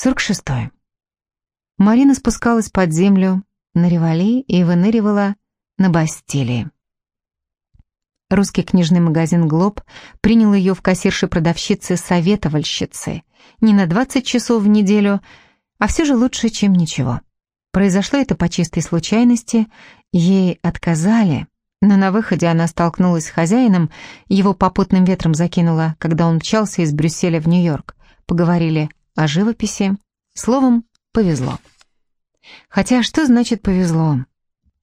46. Марина спускалась под землю на Ревали и выныривала на Бастилии. Русский книжный магазин «Глоб» принял ее в кассирши-продавщицы-советовальщицы не на 20 часов в неделю, а все же лучше, чем ничего. Произошло это по чистой случайности, ей отказали, но на выходе она столкнулась с хозяином, его попутным ветром закинула, когда он мчался из Брюсселя в Нью-Йорк. Поговорили о живописи. Словом, повезло. Хотя что значит повезло?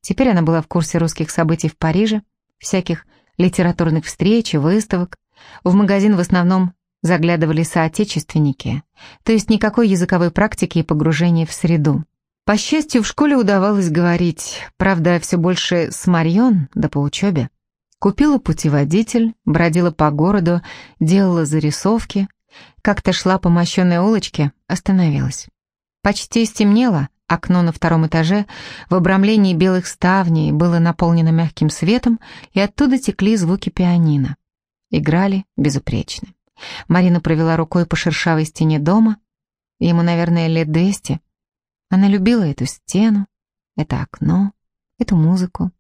Теперь она была в курсе русских событий в Париже, всяких литературных встреч и выставок. В магазин в основном заглядывали соотечественники, то есть никакой языковой практики и погружения в среду. По счастью, в школе удавалось говорить, правда, все больше с Марьон, да по учебе. Купила путеводитель, бродила по городу, делала зарисовки, как-то шла по мощенной улочке, остановилась. Почти стемнело, окно на втором этаже в обрамлении белых ставней было наполнено мягким светом, и оттуда текли звуки пианино. Играли безупречно. Марина провела рукой по шершавой стене дома. Ему, наверное, лет двести. Она любила эту стену, это окно, эту музыку.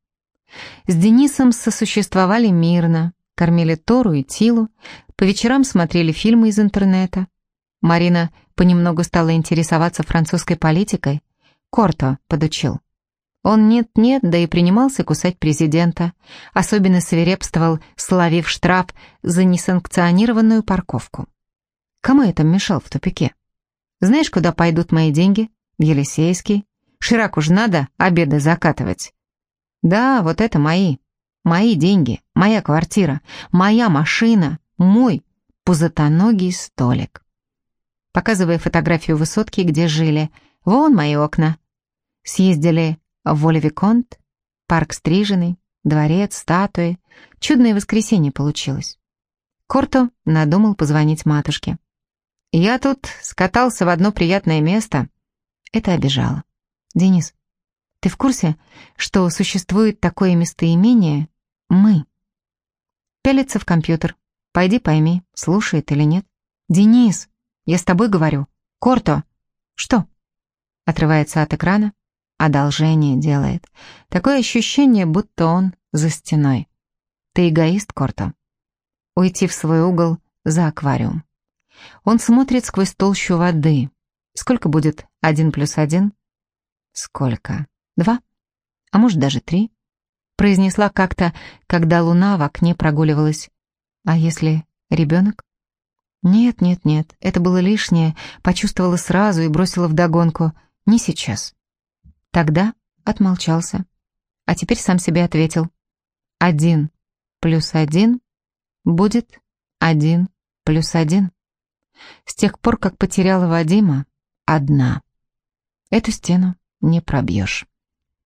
С Денисом сосуществовали мирно, кормили Тору и Тилу, по вечерам смотрели фильмы из интернета. Марина понемногу стала интересоваться французской политикой. Корто подучил. Он нет-нет, да и принимался кусать президента. Особенно свирепствовал, словив штраф за несанкционированную парковку. Кому это мешал в тупике? Знаешь, куда пойдут мои деньги? Елисейский. Широко ж надо обеды закатывать. Да, вот это мои. Мои деньги, моя квартира, моя машина, мой пузатоногий столик. Показывая фотографию высотки, где жили. Вон мои окна. Съездили в Волевиконт, парк стриженный, дворец, статуи. Чудное воскресенье получилось. Корто надумал позвонить матушке. «Я тут скатался в одно приятное место». Это обижало. «Денис, ты в курсе, что существует такое местоимение мы. Пялится в компьютер. Пойди пойми, слушает или нет. Денис, я с тобой говорю. Корто. Что? Отрывается от экрана. Одолжение делает. Такое ощущение, будто он за стеной. Ты эгоист, Корто. Уйти в свой угол за аквариум. Он смотрит сквозь толщу воды. Сколько будет один плюс один? Сколько? Два? А может даже три? произнесла как-то, когда луна в окне прогуливалась. А если ребенок? Нет, нет, нет, это было лишнее, почувствовала сразу и бросила вдогонку. Не сейчас. Тогда отмолчался. А теперь сам себе ответил. Один плюс один будет один плюс один. С тех пор, как потеряла Вадима, одна. Эту стену не пробьешь.